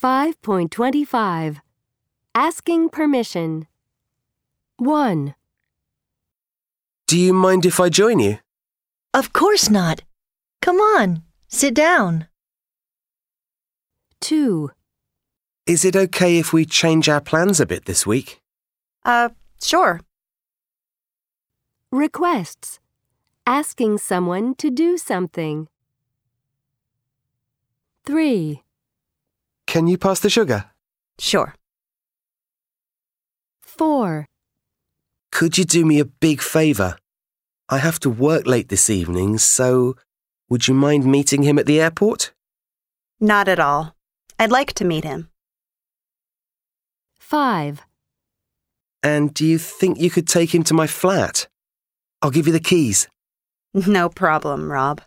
5.25 Asking Permission 1, Do you mind if I join you? Of course not. Come on, sit down. 2, Is it okay if we change our plans a bit this week? Uh, sure. Requests Asking someone to do something. 3, Can you pass the sugar? Sure. 4, Could you do me a big favour? I have to work late this evening, so would you mind meeting him at the airport? Not at all. I'd like to meet him. 5, And do you think you could take him to my flat? I'll give you the keys. No problem, Rob.